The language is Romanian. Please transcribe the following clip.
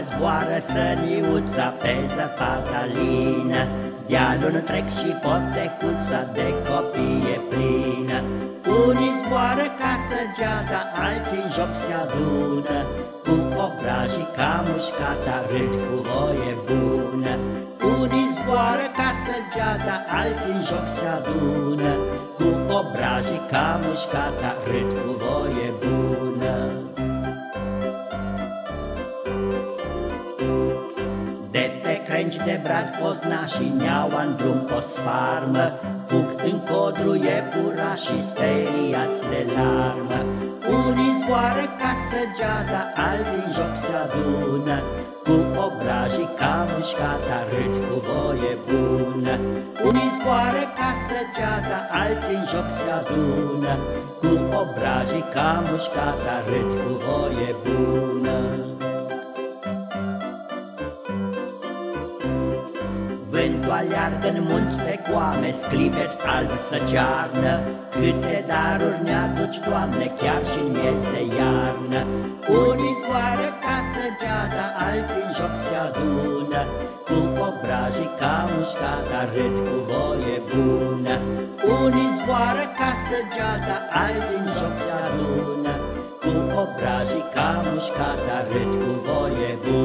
zboară, zboară săniuța pe zăpada lină. Dealul trec și potecuța de copii e plină Unii zboară ca săgeata, alții în joc se adună. Cu obrajii ca mușcata, râd cu voie bună. Unii zboară ca săgeata, alții în joc se adună. Cu obrajii ca mușcata, râd cu voie bună crengi de brad și neaua în drum o sfarmă, Fug în codru pura și speriați de larmă. Unii zboară ca săgeata, alții în joc se adună, Cu obrajii ca mușcata, râd cu voie bună. Unii zboară ca săgeata, alții în joc se adună, Cu obrajii ca mușcata, râd cu voie bună. Aleargă în munți pe coame, sclipet alb să cearnă, Câte daruri ne aduci, Doamne, chiar și în miez de iarnă. Unii zboară ca săgeata, alții în joc se adună, Cu obrajii ca mușcata, râd cu voie bună. Unii zboară ca săgeata, alții în joc se adună, Cu obrajii ca mușcata, râd cu voie bună.